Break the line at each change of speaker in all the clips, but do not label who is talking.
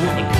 woman.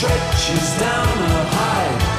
stretches down her hide.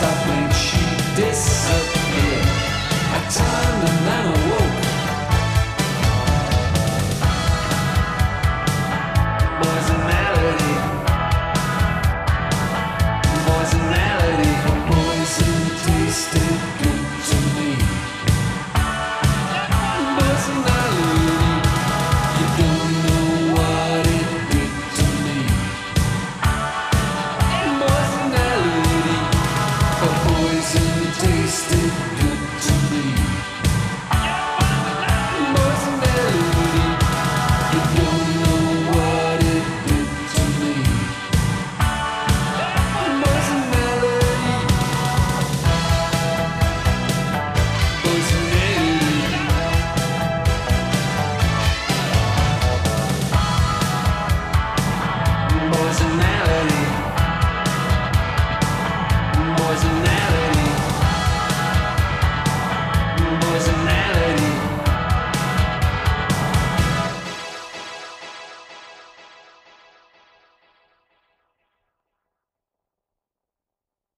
stop me.